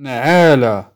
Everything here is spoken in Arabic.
نعالة.